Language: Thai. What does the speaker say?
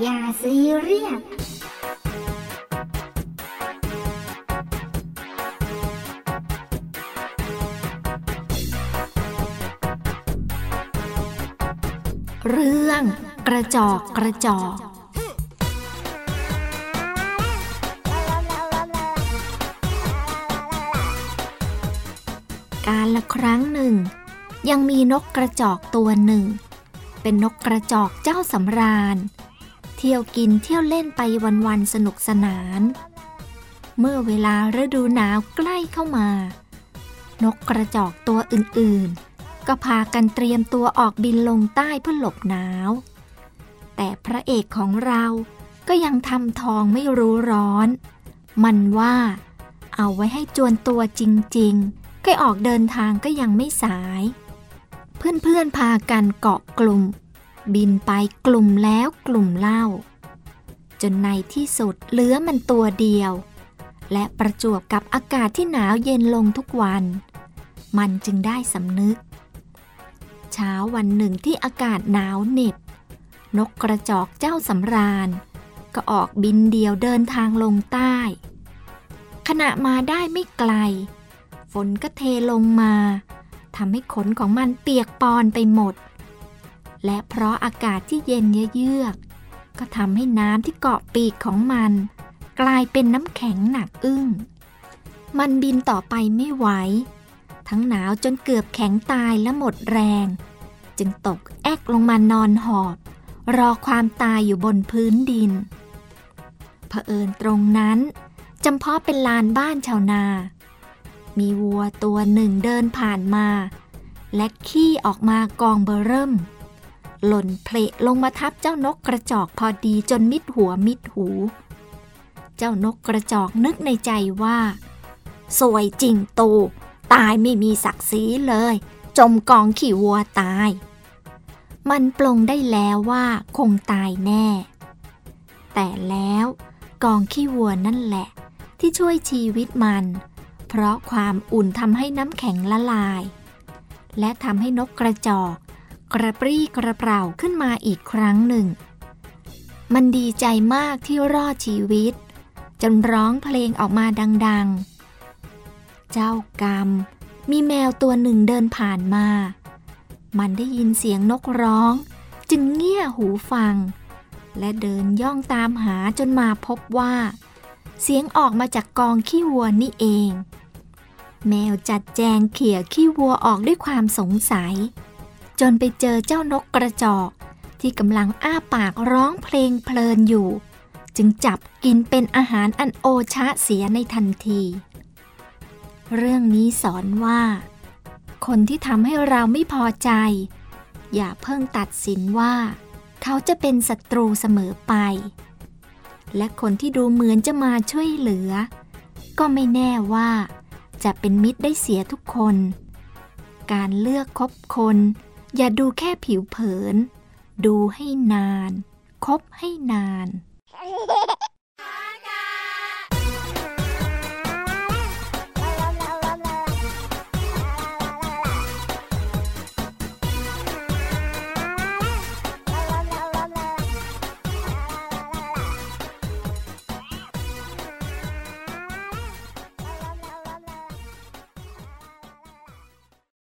อย่าซีเรียสเรื่องกระจอกกระจอก การละครั้งหนึ่ง ยังมีนกกระจอกตัวหนึ่ง เป็นนกกระจอกเจ้าสำราญ เที่ยวกินเที่ยวเล่นไปวันๆสนุกสนาน เมื่อเวลาฤดูหนาวใกล้เข้ามา นกกระจอกตัวอื่นๆ ก็พากันเตรียมตัวออกบินลงใต้เพื่อหลบหนาว แต่พระเอกของเราก็ยังทำทองไม่รู้ร้อน มันว่าเอาไว้ให้จวนตัวจริงๆก็ออกเดินทางก็ยังไม่สาย เพื่อนๆพากันเกาะกลุ่ม บินไปกลุ่มแล้วกลุ่มเล่า จนในที่สุดเหลือมันตัวเดียว และประจวบกับอากาศที่หนาวเย็นลงทุกวัน มันจึงได้สำนึก เช้าวันหนึ่งที่อากาศหนาวเหน็บ นกกระจอกเจ้าสำราญ ก็ออกบินเดียวเดินทางลงใต้ ขณะมาได้ไม่ไกล ฝนก็เทลงมาทำให้ขนของมันเปียกปอนไปหมด และเพราะอากาศที่เย็นเยือก ก็ทำให้น้ำที่เกาะปีกของมัน กลายเป็นน้ำแข็งหนักอึ้ง มันบินต่อไปไม่ไหว ทั้งหนาวจนเกือบแข็งตายและหมดแรง จึงตกแอกลงมานอนหอบ รอความตายอยู่บนพื้นดิน เผอิญตรงนั้นจำเพาะเป็นลานบ้านชาวนา มีวัวตัวหนึ่งเดินผ่านมา และขี้ออกมากองเบอร์เริ่ม หล่นเพลลงมาทับเจ้านกกระจอกพอดีจนมิดหัวมิดหู เจ้านกกระจอกนึกในใจว่า สวยจริงตูตายไม่มีศักดิ์ศรีเลย จมกองขี่วัวตาย มันปลงได้แล้วว่าคงตายแน่ แต่แล้วกองขี้วัวนั่นแหละ ที่ช่วยชีวิตมัน เพราะความอุ่นทำให้น้ำแข็งละลาย และทำให้นกกระจอก กระปรี้กระเปร่าขึ้นมาอีกครั้งหนึ่ง มันดีใจมากที่รอดชีวิต จนร้องเพลงออกมาดัง ๆ เจ้ากรรม มีแมวตัวหนึ่งเดินผ่านมา มันได้ยินเสียงนกร้อง จึงเงี่ยหูฟัง และเดินย่องตามหาจนมาพบว่า เสียงออกมาจากกองขี้วัวนี่เอง แมวจัดแจงเขี่ยขี้วัวออกด้วยความสงสัย จนไปเจอเจ้านกกระจอก ที่กำลังอ้าปากร้องเพลงเพลินอยู่ จึงจับกินเป็นอาหารอันโอชะเสียในทันที เรื่องนี้สอนว่า คนที่ทำให้เราไม่พอใจ อย่าเพิ่งตัดสินว่า เขาจะเป็นศัตรูเสมอไป และคนที่ดูเหมือนจะมาช่วยเหลือ ก็ไม่แน่ว่า จะเป็นมิตรได้เสียทุกคนการเลือกคบคน อย่าดูแค่ผิวเผิน ดูให้นาน คบให้นาน